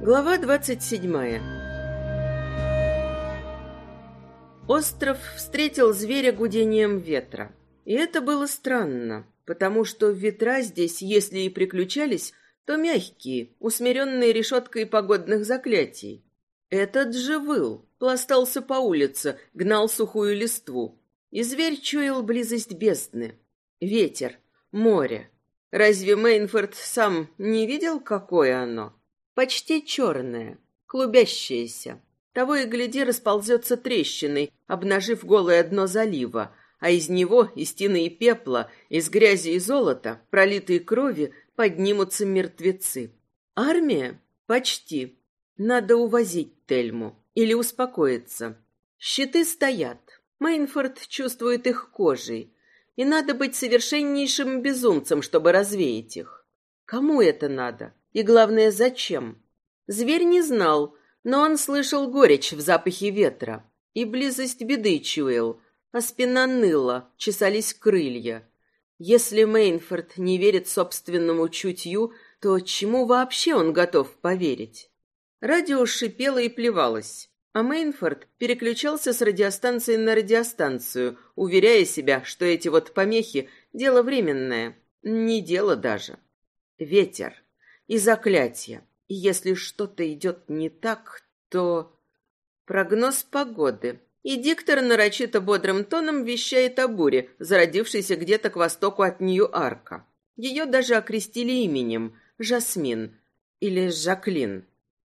Глава двадцать седьмая Остров встретил зверя гудением ветра. И это было странно, потому что ветра здесь, если и приключались, то мягкие, усмиренные решеткой погодных заклятий. Этот же выл, пластался по улице, гнал сухую листву. И зверь чуял близость бездны. Ветер, море. Разве Мейнфорд сам не видел, какое оно? Почти черное, клубящееся. Того и гляди расползется трещиной, обнажив голое дно залива, а из него, из тины и пепла, из грязи и золота, пролитой крови, поднимутся мертвецы. Армия? Почти. Надо увозить Тельму или успокоиться. Щиты стоят. Мейнфорд чувствует их кожей. И надо быть совершеннейшим безумцем, чтобы развеять их. Кому это надо? И главное, зачем? Зверь не знал, но он слышал горечь в запахе ветра и близость беды чуял, а спина ныла, чесались крылья. Если Мейнфорд не верит собственному чутью, то чему вообще он готов поверить? Радио шипело и плевалось, а Мейнфорд переключался с радиостанции на радиостанцию, уверяя себя, что эти вот помехи — дело временное, не дело даже. Ветер и заклятие. И если что-то идет не так, то... Прогноз погоды. И диктор нарочито бодрым тоном вещает о буре, зародившейся где-то к востоку от Нью-Арка. Ее даже окрестили именем – Жасмин или Жаклин.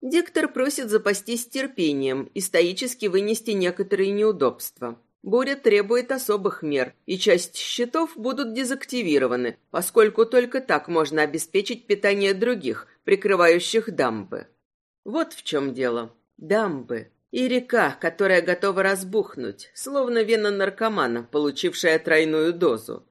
Диктор просит запастись терпением и стоически вынести некоторые неудобства. Буря требует особых мер, и часть счетов будут дезактивированы, поскольку только так можно обеспечить питание других, прикрывающих дамбы. Вот в чем дело. Дамбы. И река, которая готова разбухнуть, словно вена наркомана, получившая тройную дозу.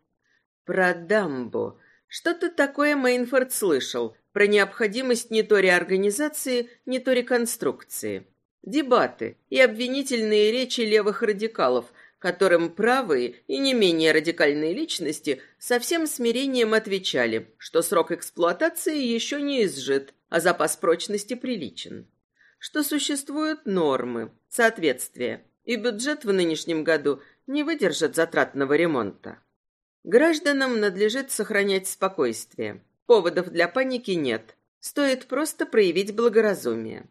Про дамбу. Что-то такое Мейнфорд слышал, про необходимость не то реорганизации, не то реконструкции. Дебаты и обвинительные речи левых радикалов, которым правые и не менее радикальные личности со всем смирением отвечали, что срок эксплуатации еще не изжит, а запас прочности приличен. Что существуют нормы, соответствия, и бюджет в нынешнем году не выдержит затратного ремонта. Гражданам надлежит сохранять спокойствие. Поводов для паники нет. Стоит просто проявить благоразумие.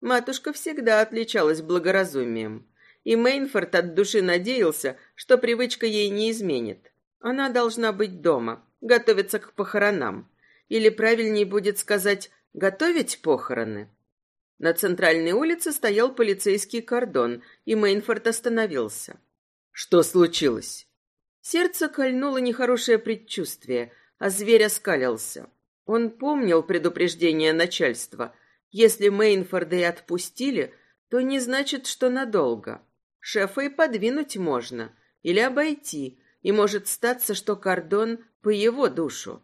Матушка всегда отличалась благоразумием и Мейнфорд от души надеялся, что привычка ей не изменит. Она должна быть дома, готовиться к похоронам. Или правильнее будет сказать «готовить похороны». На центральной улице стоял полицейский кордон, и Мейнфорд остановился. «Что случилось?» Сердце кольнуло нехорошее предчувствие, а зверь оскалился. Он помнил предупреждение начальства. Если Мейнфорда и отпустили, то не значит, что надолго. Шефа и подвинуть можно, или обойти, и может статься, что кордон по его душу.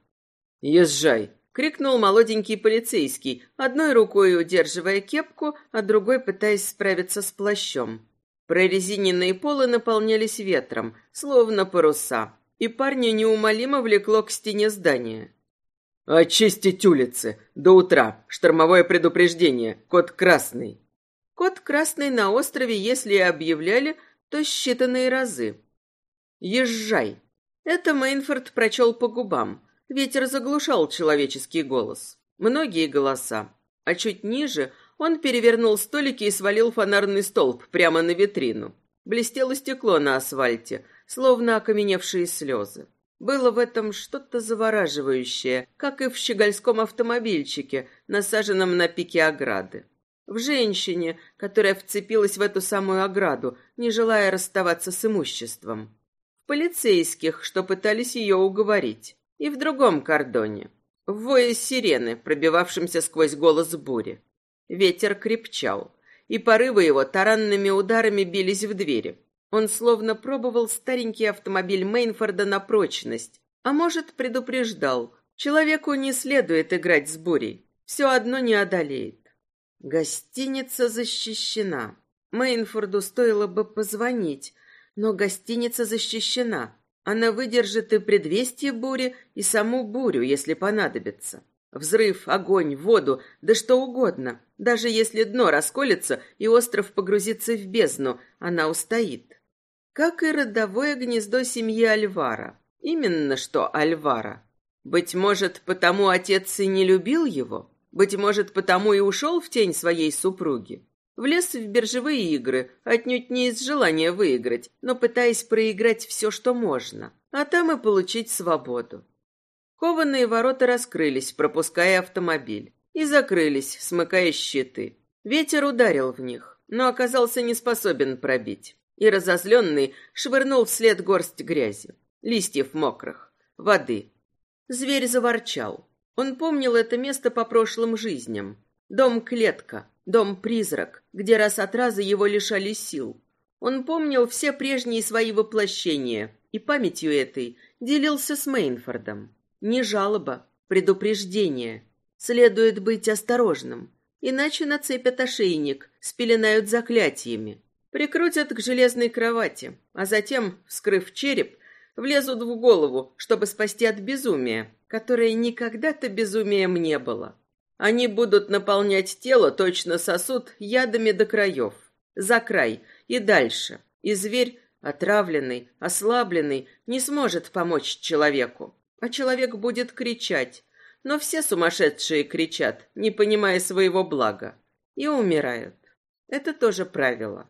«Езжай!» — крикнул молоденький полицейский, одной рукой удерживая кепку, а другой пытаясь справиться с плащом. Прорезиненные полы наполнялись ветром, словно паруса, и парня неумолимо влекло к стене здания. «Очистить улицы! До утра! Штормовое предупреждение! Код красный!» Код красный на острове, если и объявляли, то считанные разы. «Езжай!» Это Мейнфорд прочел по губам. Ветер заглушал человеческий голос. Многие голоса. А чуть ниже он перевернул столики и свалил фонарный столб прямо на витрину. Блестело стекло на асфальте, словно окаменевшие слезы. Было в этом что-то завораживающее, как и в щегольском автомобильчике, насаженном на пике ограды в женщине, которая вцепилась в эту самую ограду, не желая расставаться с имуществом, в полицейских, что пытались ее уговорить, и в другом кордоне, в вое сирены, пробивавшемся сквозь голос бури. Ветер крепчал, и порывы его таранными ударами бились в двери. Он словно пробовал старенький автомобиль Мейнфорда на прочность, а может, предупреждал, человеку не следует играть с бурей, все одно не одолеет. Гостиница защищена. Мейнфорду стоило бы позвонить, но гостиница защищена. Она выдержит и предвестие бури, и саму бурю, если понадобится. Взрыв, огонь, воду, да что угодно. Даже если дно расколется и остров погрузится в бездну, она устоит. Как и родовое гнездо семьи Альвара. Именно что Альвара. Быть может, потому отец и не любил его? Быть может, потому и ушел в тень своей супруги? Влез в биржевые игры, отнюдь не из желания выиграть, но пытаясь проиграть все, что можно, а там и получить свободу. Кованые ворота раскрылись, пропуская автомобиль, и закрылись, смыкая щиты. Ветер ударил в них, но оказался не способен пробить, и разозленный швырнул вслед горсть грязи, листьев мокрых, воды. Зверь заворчал. Он помнил это место по прошлым жизням. Дом-клетка, Дом-призрак, где раз от раза его лишали сил. Он помнил все прежние свои воплощения, и памятью этой делился с Мейнфордом. Не жалоба, предупреждение. Следует быть осторожным, иначе нацепят ошейник, спеленают заклятиями, прикрутят к железной кровати, а затем, вскрыв череп, влезут в голову, чтобы спасти от безумия, которое никогда-то безумием не было. Они будут наполнять тело, точно сосуд, ядами до краев. За край и дальше. И зверь, отравленный, ослабленный, не сможет помочь человеку. А человек будет кричать. Но все сумасшедшие кричат, не понимая своего блага. И умирают. Это тоже правило.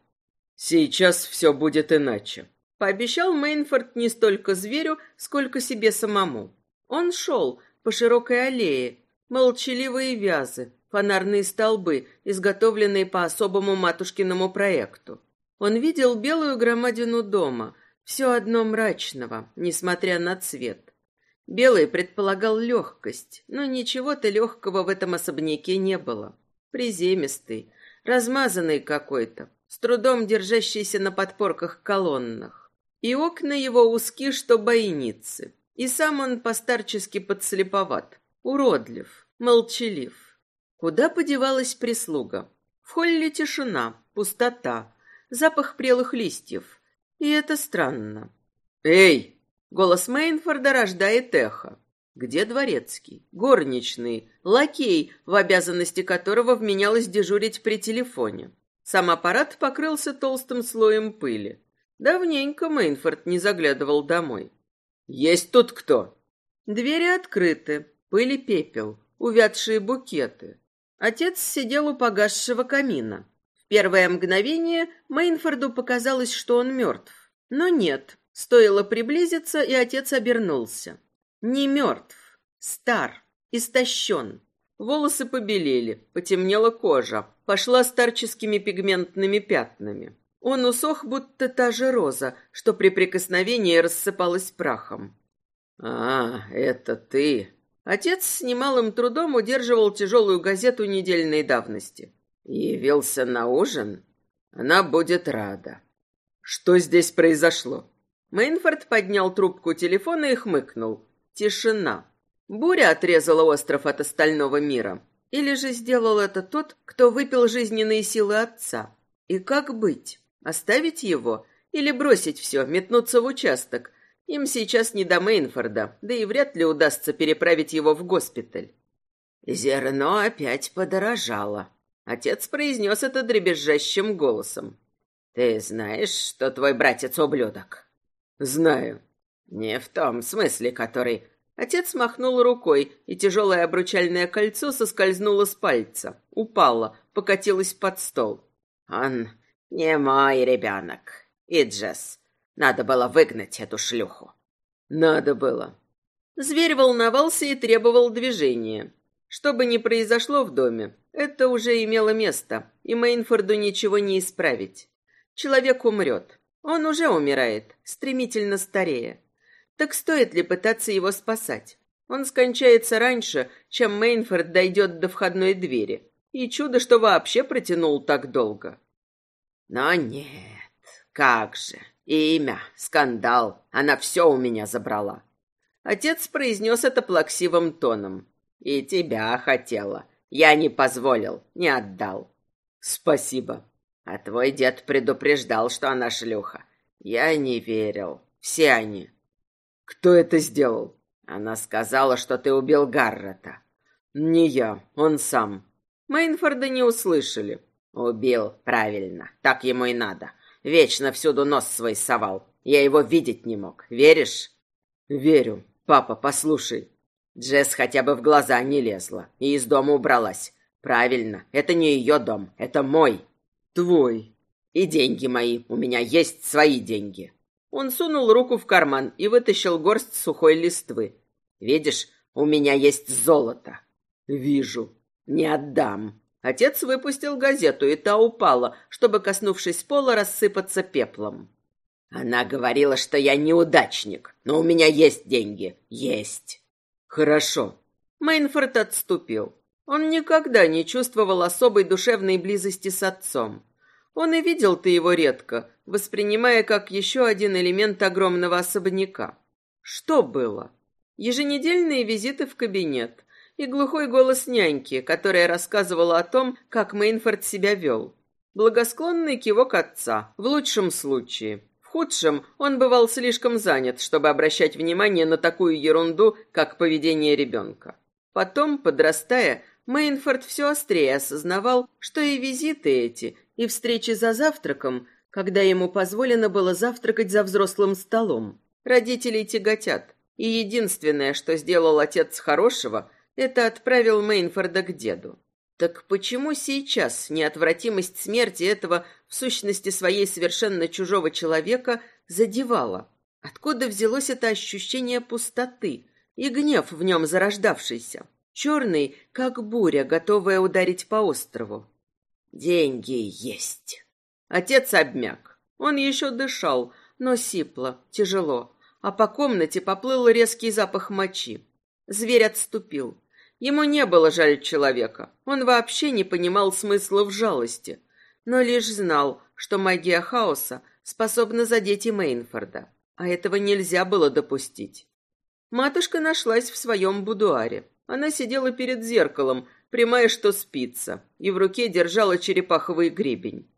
Сейчас все будет иначе. Пообещал Мейнфорд не столько зверю, сколько себе самому. Он шел по широкой аллее, молчаливые вязы, фонарные столбы, изготовленные по особому матушкиному проекту. Он видел белую громадину дома, все одно мрачного, несмотря на цвет. Белый предполагал легкость, но ничего-то легкого в этом особняке не было. Приземистый, размазанный какой-то, с трудом держащийся на подпорках колоннах. И окна его узки, что бойницы. И сам он постарчески подслеповат, уродлив молчалив. Куда подевалась прислуга? В холле тишина, пустота, запах прелых листьев. И это странно. «Эй!» Голос Мейнфорда рождает эхо. Где дворецкий? Горничный, лакей, в обязанности которого вменялось дежурить при телефоне. Сам аппарат покрылся толстым слоем пыли. Давненько Мейнфорд не заглядывал домой. «Есть тут кто?» Двери открыты, пыль и пепел увядшие букеты. Отец сидел у погасшего камина. В первое мгновение Мейнфорду показалось, что он мертв. Но нет, стоило приблизиться, и отец обернулся. Не мертв, стар, истощен. Волосы побелели, потемнела кожа, пошла старческими пигментными пятнами. Он усох, будто та же роза, что при прикосновении рассыпалась прахом. «А, это ты!» Отец с немалым трудом удерживал тяжелую газету недельной давности. Явился на ужин? Она будет рада. Что здесь произошло? Мейнфорд поднял трубку телефона и хмыкнул. Тишина. Буря отрезала остров от остального мира. Или же сделал это тот, кто выпил жизненные силы отца? И как быть? Оставить его? Или бросить все, метнуться в участок, им сейчас не до Мейнфорда, да и вряд ли удастся переправить его в госпиталь. Зерно опять подорожало. Отец произнес это дребезжащим голосом. Ты знаешь, что твой братец ублюдок? Знаю. Не в том смысле, который... Отец махнул рукой, и тяжелое обручальное кольцо соскользнуло с пальца, упало, покатилось под стол. Он не мой ребенок. Иджес, надо было выгнать эту шлюху. Надо было. Зверь волновался и требовал движения. Что бы ни произошло в доме, это уже имело место, и Мейнфорду ничего не исправить. Человек умрет. Он уже умирает, стремительно старея. Так стоит ли пытаться его спасать? Он скончается раньше, чем Мейнфорд дойдет до входной двери. И чудо, что вообще протянул так долго. Но нет, как же. Имя, скандал, она все у меня забрала. Отец произнес это плаксивым тоном. И тебя хотела. Я не позволил, не отдал. Спасибо. А твой дед предупреждал, что она шлюха. Я не верил. Все они. Кто это сделал? Она сказала, что ты убил Гаррета. Не я, он сам. Мейнфорда не услышали. Убил, правильно. Так ему и надо. Вечно всюду нос свой совал. Я его видеть не мог. Веришь? Верю. Папа, послушай. Джесс хотя бы в глаза не лезла и из дома убралась. Правильно, это не ее дом, это мой. Твой. И деньги мои, у меня есть свои деньги. Он сунул руку в карман и вытащил горсть сухой листвы. Видишь, у меня есть золото. Вижу. Не отдам. Отец выпустил газету, и та упала, чтобы, коснувшись пола, рассыпаться пеплом. Она говорила, что я неудачник, но у меня есть деньги. Есть. Хорошо. Мейнфорд отступил. Он никогда не чувствовал особой душевной близости с отцом. Он и видел-то его редко, воспринимая как еще один элемент огромного особняка. Что было? Еженедельные визиты в кабинет и глухой голос няньки, которая рассказывала о том, как Мейнфорд себя вел. Благосклонный кивок отца, в лучшем случае худшем он бывал слишком занят, чтобы обращать внимание на такую ерунду, как поведение ребенка. Потом, подрастая, Мейнфорд все острее осознавал, что и визиты эти, и встречи за завтраком, когда ему позволено было завтракать за взрослым столом, родителей тяготят. И единственное, что сделал отец хорошего, это отправил Мейнфорда к деду. Так почему сейчас неотвратимость смерти этого, в сущности своей совершенно чужого человека, задевала? Откуда взялось это ощущение пустоты и гнев в нем зарождавшийся? Черный, как буря, готовая ударить по острову. Деньги есть. Отец обмяк. Он еще дышал, но сипло, тяжело, а по комнате поплыл резкий запах мочи. Зверь отступил. Ему не было жаль человека. Он вообще не понимал смысла в жалости, но лишь знал, что магия хаоса способна задеть и Мейнфорда, а этого нельзя было допустить. Матушка нашлась в своем будуаре. Она сидела перед зеркалом, прямая что спица, и в руке держала черепаховый гребень.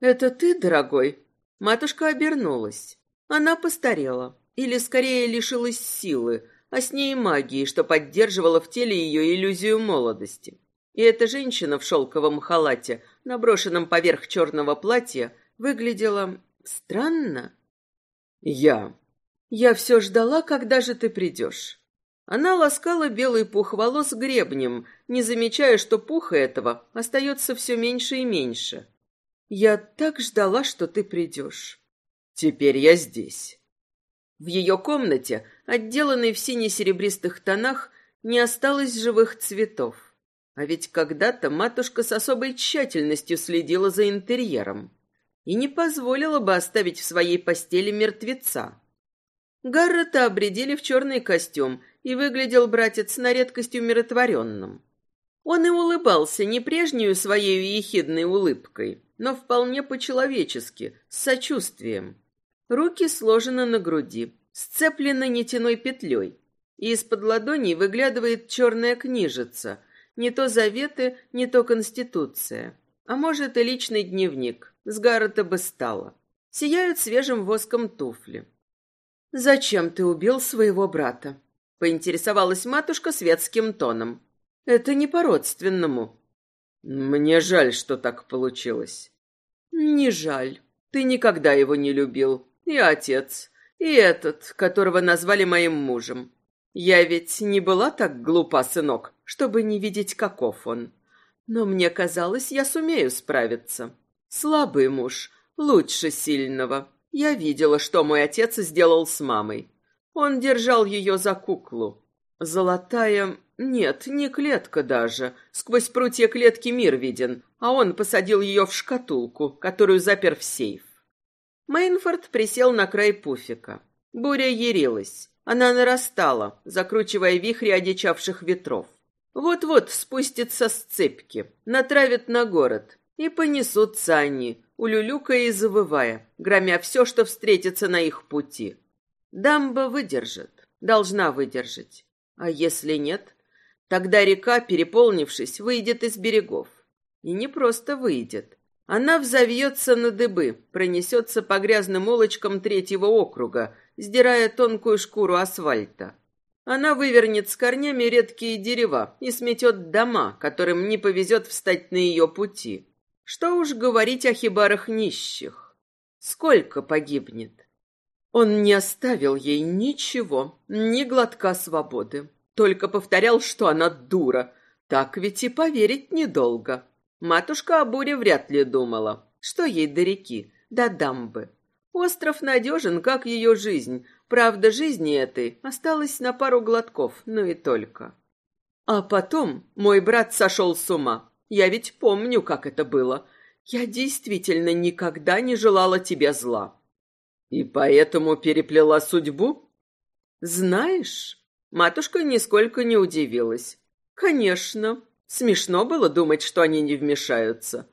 «Это ты, дорогой?» Матушка обернулась. Она постарела, или скорее лишилась силы, а с ней магии, что поддерживала в теле ее иллюзию молодости. И эта женщина в шелковом халате, наброшенном поверх черного платья, выглядела странно. «Я...» «Я все ждала, когда же ты придешь». Она ласкала белый пух волос гребнем, не замечая, что пуха этого остается все меньше и меньше. «Я так ждала, что ты придешь». «Теперь я здесь». В ее комнате, отделанной в сине-серебристых тонах, не осталось живых цветов. А ведь когда-то матушка с особой тщательностью следила за интерьером и не позволила бы оставить в своей постели мертвеца. Гаррета обредили в черный костюм, и выглядел братец на редкость умиротворенным. Он и улыбался не прежнюю своей ехидной улыбкой, но вполне по-человечески, с сочувствием. Руки сложены на груди, сцеплены нитяной петлей, и из-под ладоней выглядывает черная книжица, не то заветы, не то конституция, а может и личный дневник, с Гаррета бы стало. Сияют свежим воском туфли. «Зачем ты убил своего брата?» — поинтересовалась матушка светским тоном. «Это не по-родственному». «Мне жаль, что так получилось». «Не жаль. Ты никогда его не любил и отец, и этот, которого назвали моим мужем. Я ведь не была так глупа, сынок, чтобы не видеть, каков он. Но мне казалось, я сумею справиться. Слабый муж, лучше сильного. Я видела, что мой отец сделал с мамой. Он держал ее за куклу. Золотая... Нет, не клетка даже. Сквозь прутья клетки мир виден, а он посадил ее в шкатулку, которую запер в сейф. Мейнфорд присел на край пуфика. Буря ярилась. Она нарастала, закручивая вихри одичавших ветров. Вот-вот спустится с цепки, натравит на город, и понесутся они, улюлюкая и завывая, громя все, что встретится на их пути. Дамба выдержит, должна выдержать. А если нет, тогда река, переполнившись, выйдет из берегов. И не просто выйдет, Она взовьется на дыбы, пронесется по грязным улочкам третьего округа, сдирая тонкую шкуру асфальта. Она вывернет с корнями редкие дерева и сметет дома, которым не повезет встать на ее пути. Что уж говорить о хибарах нищих. Сколько погибнет? Он не оставил ей ничего, ни глотка свободы. Только повторял, что она дура. Так ведь и поверить недолго. Матушка о буре вряд ли думала. Что ей до реки, до дамбы? Остров надежен, как ее жизнь. Правда, жизни этой осталось на пару глотков, но и только. А потом мой брат сошел с ума. Я ведь помню, как это было. Я действительно никогда не желала тебе зла. И поэтому переплела судьбу? Знаешь, матушка нисколько не удивилась. Конечно, Смешно было думать, что они не вмешаются.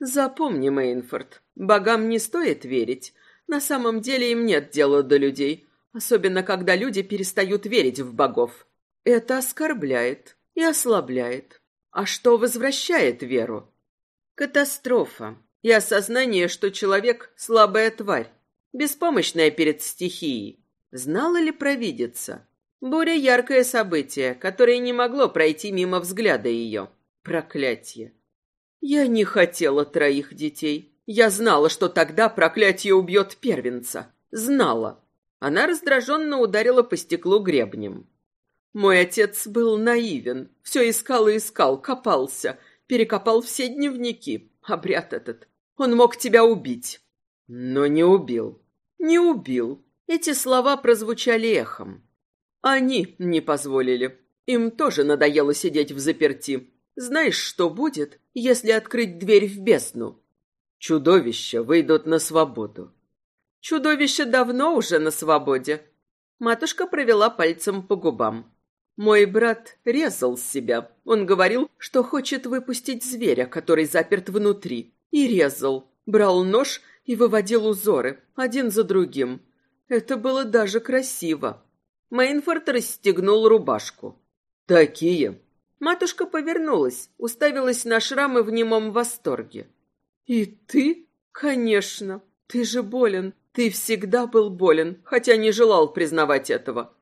Запомни, Мейнфорд, богам не стоит верить. На самом деле им нет дела до людей, особенно когда люди перестают верить в богов. Это оскорбляет и ослабляет. А что возвращает веру? Катастрофа и осознание, что человек — слабая тварь, беспомощная перед стихией. Знала ли провидица? Буря — яркое событие, которое не могло пройти мимо взгляда ее. Проклятье. Я не хотела троих детей. Я знала, что тогда проклятие убьет первенца. Знала. Она раздраженно ударила по стеклу гребнем. Мой отец был наивен. Все искал и искал, копался. Перекопал все дневники. Обряд этот. Он мог тебя убить. Но не убил. Не убил. Эти слова прозвучали эхом. Они не позволили. Им тоже надоело сидеть в заперти. Знаешь, что будет, если открыть дверь в бездну? Чудовища выйдут на свободу. Чудовище давно уже на свободе. Матушка провела пальцем по губам. Мой брат резал себя. Он говорил, что хочет выпустить зверя, который заперт внутри. И резал. Брал нож и выводил узоры, один за другим. Это было даже красиво. Мейнфорд расстегнул рубашку. «Такие!» Матушка повернулась, уставилась на шрамы в немом восторге. «И ты? Конечно! Ты же болен. Ты всегда был болен, хотя не желал признавать этого.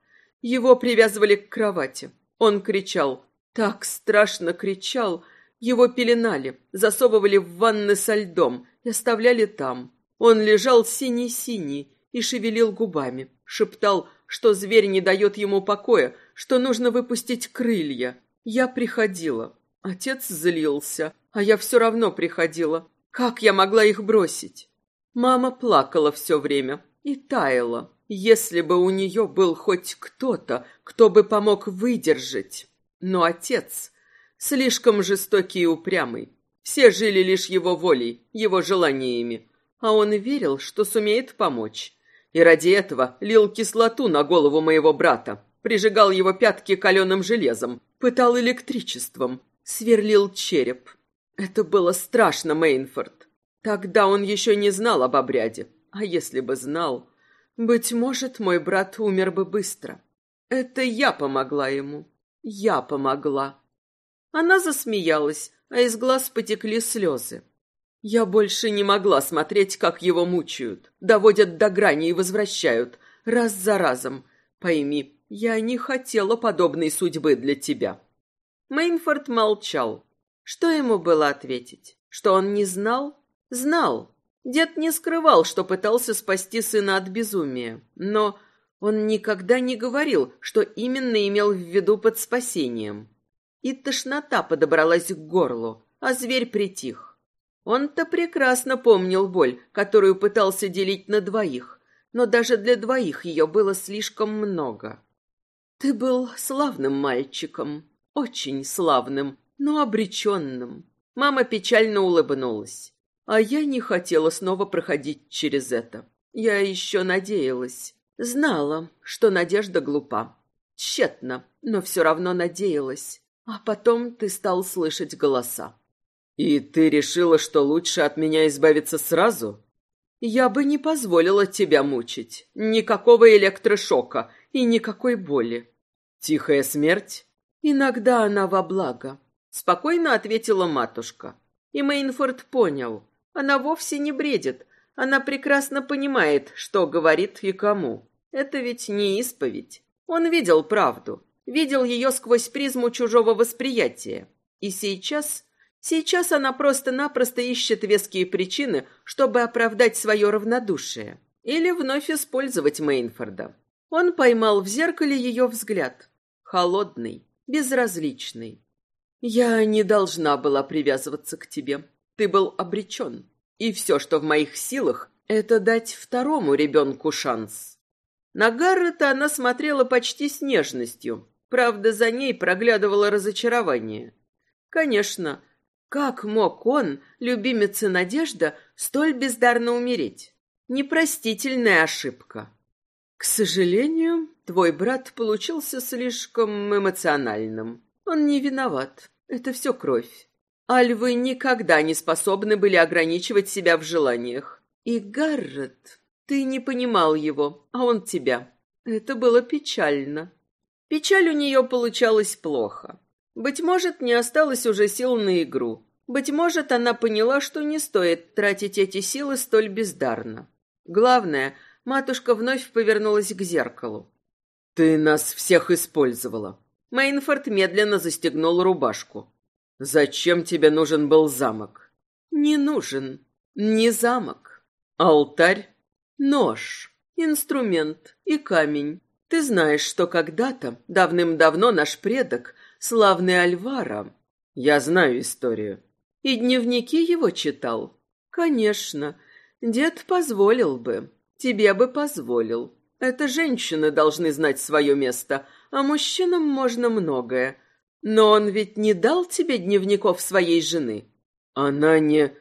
Его привязывали к кровати. Он кричал. Так страшно кричал. Его пеленали, засовывали в ванны со льдом и оставляли там. Он лежал синий-синий и шевелил губами, шептал что зверь не дает ему покоя, что нужно выпустить крылья. Я приходила. Отец злился, а я все равно приходила. Как я могла их бросить? Мама плакала все время и таяла. Если бы у нее был хоть кто-то, кто бы помог выдержать. Но отец слишком жестокий и упрямый. Все жили лишь его волей, его желаниями. А он верил, что сумеет помочь и ради этого лил кислоту на голову моего брата, прижигал его пятки каленым железом, пытал электричеством, сверлил череп. Это было страшно, Мейнфорд. Тогда он еще не знал об обряде. А если бы знал, быть может, мой брат умер бы быстро. Это я помогла ему. Я помогла. Она засмеялась, а из глаз потекли слезы. Я больше не могла смотреть, как его мучают, доводят до грани и возвращают, раз за разом. Пойми, я не хотела подобной судьбы для тебя. Мейнфорд молчал. Что ему было ответить? Что он не знал? Знал. Дед не скрывал, что пытался спасти сына от безумия, но он никогда не говорил, что именно имел в виду под спасением. И тошнота подобралась к горлу, а зверь притих. Он-то прекрасно помнил боль, которую пытался делить на двоих, но даже для двоих ее было слишком много. Ты был славным мальчиком, очень славным, но обреченным. Мама печально улыбнулась. А я не хотела снова проходить через это. Я еще надеялась. Знала, что надежда глупа. Тщетно, но все равно надеялась. А потом ты стал слышать голоса. «И ты решила, что лучше от меня избавиться сразу?» «Я бы не позволила тебя мучить. Никакого электрошока и никакой боли». «Тихая смерть?» «Иногда она во благо», — спокойно ответила матушка. И Мейнфорд понял. Она вовсе не бредит. Она прекрасно понимает, что говорит и кому. Это ведь не исповедь. Он видел правду, видел ее сквозь призму чужого восприятия. И сейчас... Сейчас она просто-напросто ищет веские причины, чтобы оправдать свое равнодушие. Или вновь использовать Мейнфорда. Он поймал в зеркале ее взгляд. Холодный, безразличный. «Я не должна была привязываться к тебе. Ты был обречен. И все, что в моих силах, это дать второму ребенку шанс». На Гаррета она смотрела почти с нежностью. Правда, за ней проглядывало разочарование. Конечно, как мог он, любимец Надежда, столь бездарно умереть? Непростительная ошибка. К сожалению, твой брат получился слишком эмоциональным. Он не виноват. Это все кровь. Альвы никогда не способны были ограничивать себя в желаниях. И Гаррет, ты не понимал его, а он тебя. Это было печально. Печаль у нее получалась плохо. Быть может, не осталось уже сил на игру. Быть может, она поняла, что не стоит тратить эти силы столь бездарно. Главное, матушка вновь повернулась к зеркалу. «Ты нас всех использовала». Мейнфорд медленно застегнул рубашку. «Зачем тебе нужен был замок?» «Не нужен. Не замок. Алтарь, нож, инструмент и камень. Ты знаешь, что когда-то, давным-давно, наш предок, славный Альвара...» «Я знаю историю». «И дневники его читал?» «Конечно. Дед позволил бы. Тебе бы позволил. Это женщины должны знать свое место, а мужчинам можно многое. Но он ведь не дал тебе дневников своей жены. Она не...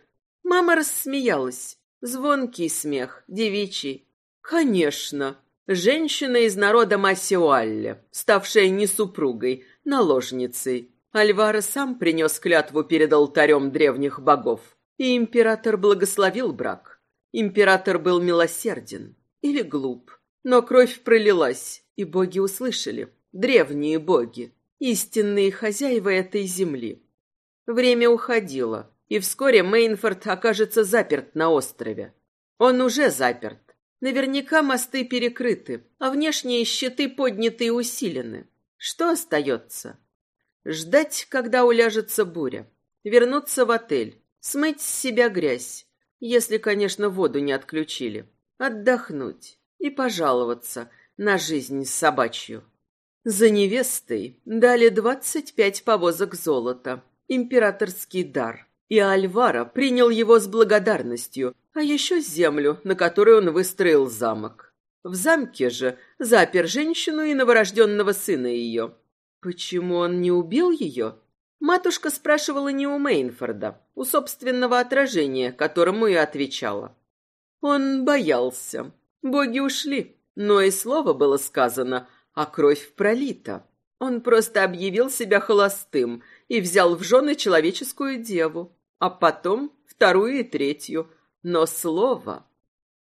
Мама рассмеялась. Звонкий смех, девичий. Конечно. Женщина из народа Массиуалле, ставшая не супругой, наложницей. Альвара сам принес клятву перед алтарем древних богов, и император благословил брак. Император был милосерден или глуп, но кровь пролилась, и боги услышали, древние боги, истинные хозяева этой земли. Время уходило, и вскоре Мейнфорд окажется заперт на острове. Он уже заперт. Наверняка мосты перекрыты, а внешние щиты подняты и усилены. Что остается? Ждать, когда уляжется буря. Вернуться в отель, смыть с себя грязь, если, конечно, воду не отключили. Отдохнуть и пожаловаться на жизнь собачью. За невестой дали двадцать пять повозок золота, императорский дар. И Альвара принял его с благодарностью, а еще землю, на которой он выстроил замок. В замке же запер женщину и новорожденного сына ее. Почему он не убил ее? Матушка спрашивала не у Мейнфорда, у собственного отражения, которому и отвечала. Он боялся. Боги ушли, но и слово было сказано, а кровь пролита. Он просто объявил себя холостым и взял в жены человеческую деву, а потом вторую и третью. Но слово...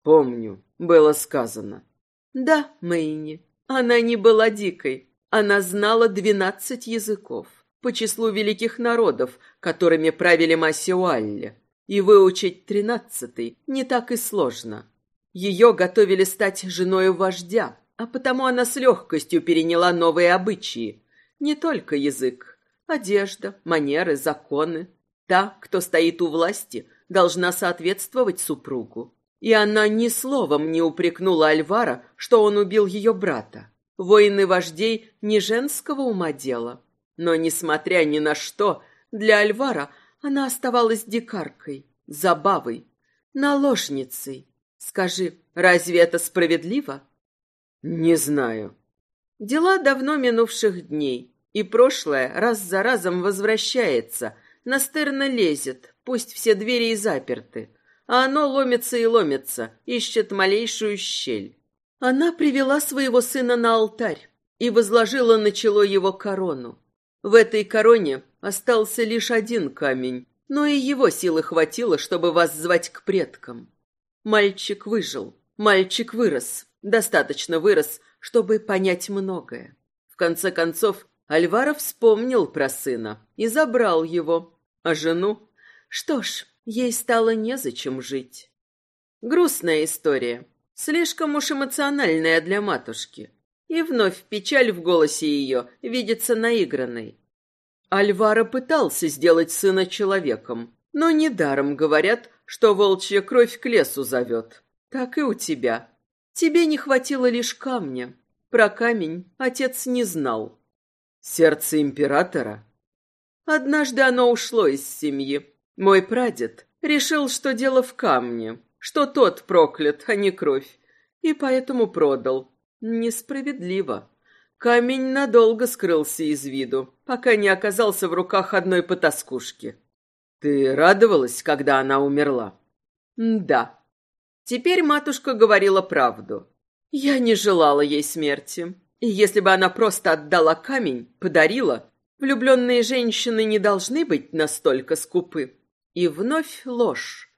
Помню, было сказано. Да, Мэйни, она не была дикой, она знала двенадцать языков по числу великих народов, которыми правили Массиуалли, и выучить тринадцатый не так и сложно. Ее готовили стать женой вождя, а потому она с легкостью переняла новые обычаи. Не только язык, одежда, манеры, законы. Та, кто стоит у власти, должна соответствовать супругу. И она ни словом не упрекнула Альвара, что он убил ее брата. Воины вождей не женского ума дело. Но, несмотря ни на что, для Альвара она оставалась дикаркой, забавой, наложницей. Скажи, разве это справедливо? Не знаю. Дела давно минувших дней, и прошлое раз за разом возвращается, настырно лезет, пусть все двери и заперты, а оно ломится и ломится, ищет малейшую щель. Она привела своего сына на алтарь и возложила на чело его корону. В этой короне остался лишь один камень, но и его силы хватило, чтобы вас звать к предкам. Мальчик выжил, мальчик вырос, достаточно вырос, чтобы понять многое. В конце концов, Альвара вспомнил про сына и забрал его, а жену... Что ж, ей стало незачем жить. Грустная история, слишком уж эмоциональная для матушки. И вновь печаль в голосе ее видится наигранной. Альвара пытался сделать сына человеком, но недаром говорят, что волчья кровь к лесу зовет. Так и у тебя. Тебе не хватило лишь камня. Про камень отец не знал. Сердце императора? Однажды оно ушло из семьи. Мой прадед решил, что дело в камне, что тот проклят, а не кровь, и поэтому продал. Несправедливо. Камень надолго скрылся из виду, пока не оказался в руках одной потаскушки. Ты радовалась, когда она умерла? Да. Теперь матушка говорила правду. Я не желала ей смерти. И если бы она просто отдала камень, подарила, влюбленные женщины не должны быть настолько скупы. И вновь ложь.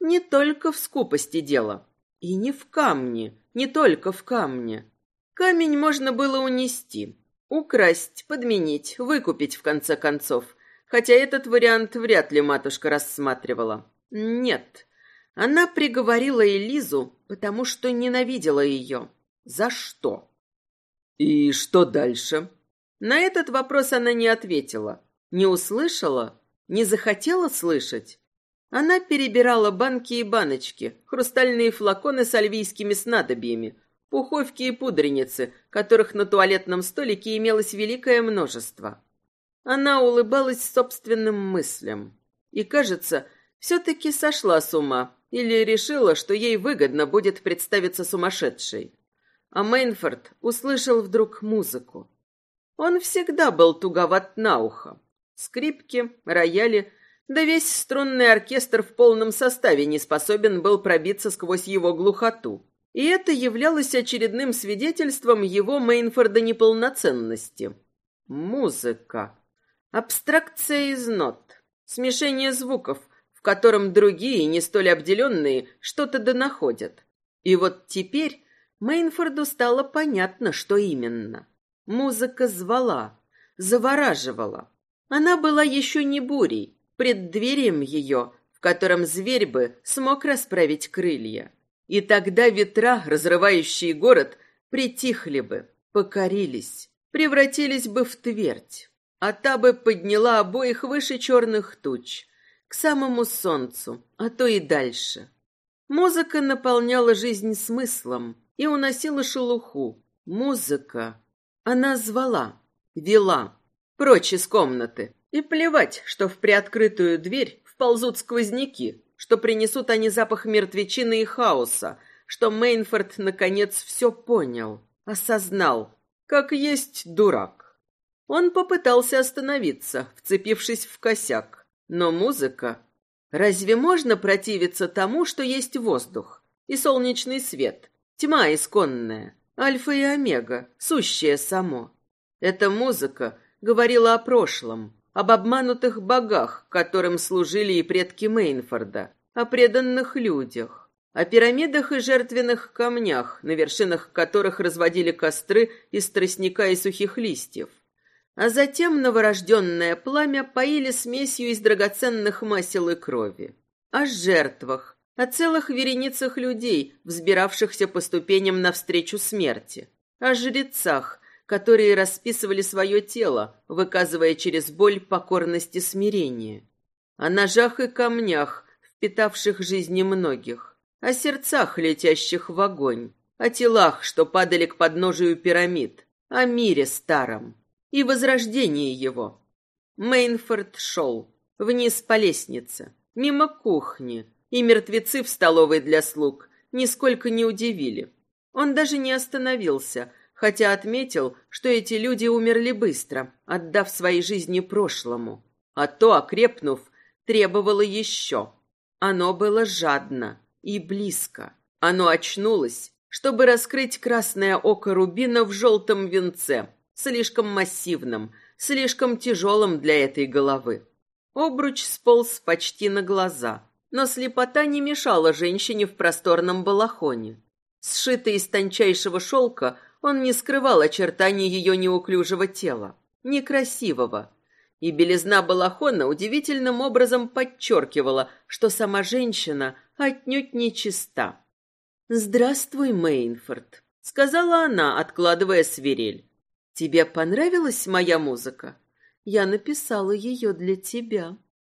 Не только в скупости дело. И не в камне, не только в камне. Камень можно было унести, украсть, подменить, выкупить в конце концов. Хотя этот вариант вряд ли матушка рассматривала. Нет, она приговорила Элизу, потому что ненавидела ее. За что? И что дальше? На этот вопрос она не ответила. Не услышала, не захотела слышать. Она перебирала банки и баночки, хрустальные флаконы с альвийскими снадобьями, пуховки и пудреницы, которых на туалетном столике имелось великое множество. Она улыбалась собственным мыслям и, кажется, все-таки сошла с ума или решила, что ей выгодно будет представиться сумасшедшей. А Мейнфорд услышал вдруг музыку. Он всегда был туговат на ухо. Скрипки, рояли, да весь струнный оркестр в полном составе не способен был пробиться сквозь его глухоту. И это являлось очередным свидетельством его Мейнфорда неполноценности. Музыка. Абстракция из нот. Смешение звуков, в котором другие, не столь обделенные, что-то донаходят. И вот теперь Мейнфорду стало понятно, что именно. Музыка звала, завораживала. Она была еще не бурей, преддверием ее, в котором зверь бы смог расправить крылья. И тогда ветра, разрывающие город, притихли бы, покорились, превратились бы в твердь. А та бы подняла обоих выше черных туч, к самому солнцу, а то и дальше. Музыка наполняла жизнь смыслом и уносила шелуху. Музыка. Она звала, вела, прочь из комнаты. И плевать, что в приоткрытую дверь вползут сквозняки, что принесут они запах мертвечины и хаоса, что Мейнфорд наконец все понял, осознал, как есть дурак. Он попытался остановиться, вцепившись в косяк, но музыка... Разве можно противиться тому, что есть воздух и солнечный свет, тьма исконная, альфа и омега, сущее само? Эта музыка говорила о прошлом, об обманутых богах, которым служили и предки Мейнфорда, о преданных людях, о пирамидах и жертвенных камнях, на вершинах которых разводили костры из тростника и сухих листьев. А затем новорожденное пламя поили смесью из драгоценных масел и крови. О жертвах, о целых вереницах людей, взбиравшихся по ступеням навстречу смерти. О жрецах, которые расписывали свое тело, выказывая через боль покорность и смирение. О ножах и камнях, впитавших жизни многих. О сердцах, летящих в огонь. О телах, что падали к подножию пирамид. О мире старом. И возрождении его. Мейнфорд шел. Вниз по лестнице. Мимо кухни. И мертвецы в столовой для слуг нисколько не удивили. Он даже не остановился, хотя отметил, что эти люди умерли быстро, отдав свои жизни прошлому, а то, окрепнув, требовало еще. Оно было жадно и близко. Оно очнулось, чтобы раскрыть красное око рубина в желтом венце, слишком массивном, слишком тяжелом для этой головы. Обруч сполз почти на глаза, но слепота не мешала женщине в просторном балахоне. Сшитый из тончайшего шелка, он не скрывал очертаний ее неуклюжего тела, некрасивого, И белизна балахона удивительным образом подчеркивала, что сама женщина отнюдь не чиста. «Здравствуй, Мейнфорд», — сказала она, откладывая свирель. «Тебе понравилась моя музыка? Я написала ее для тебя».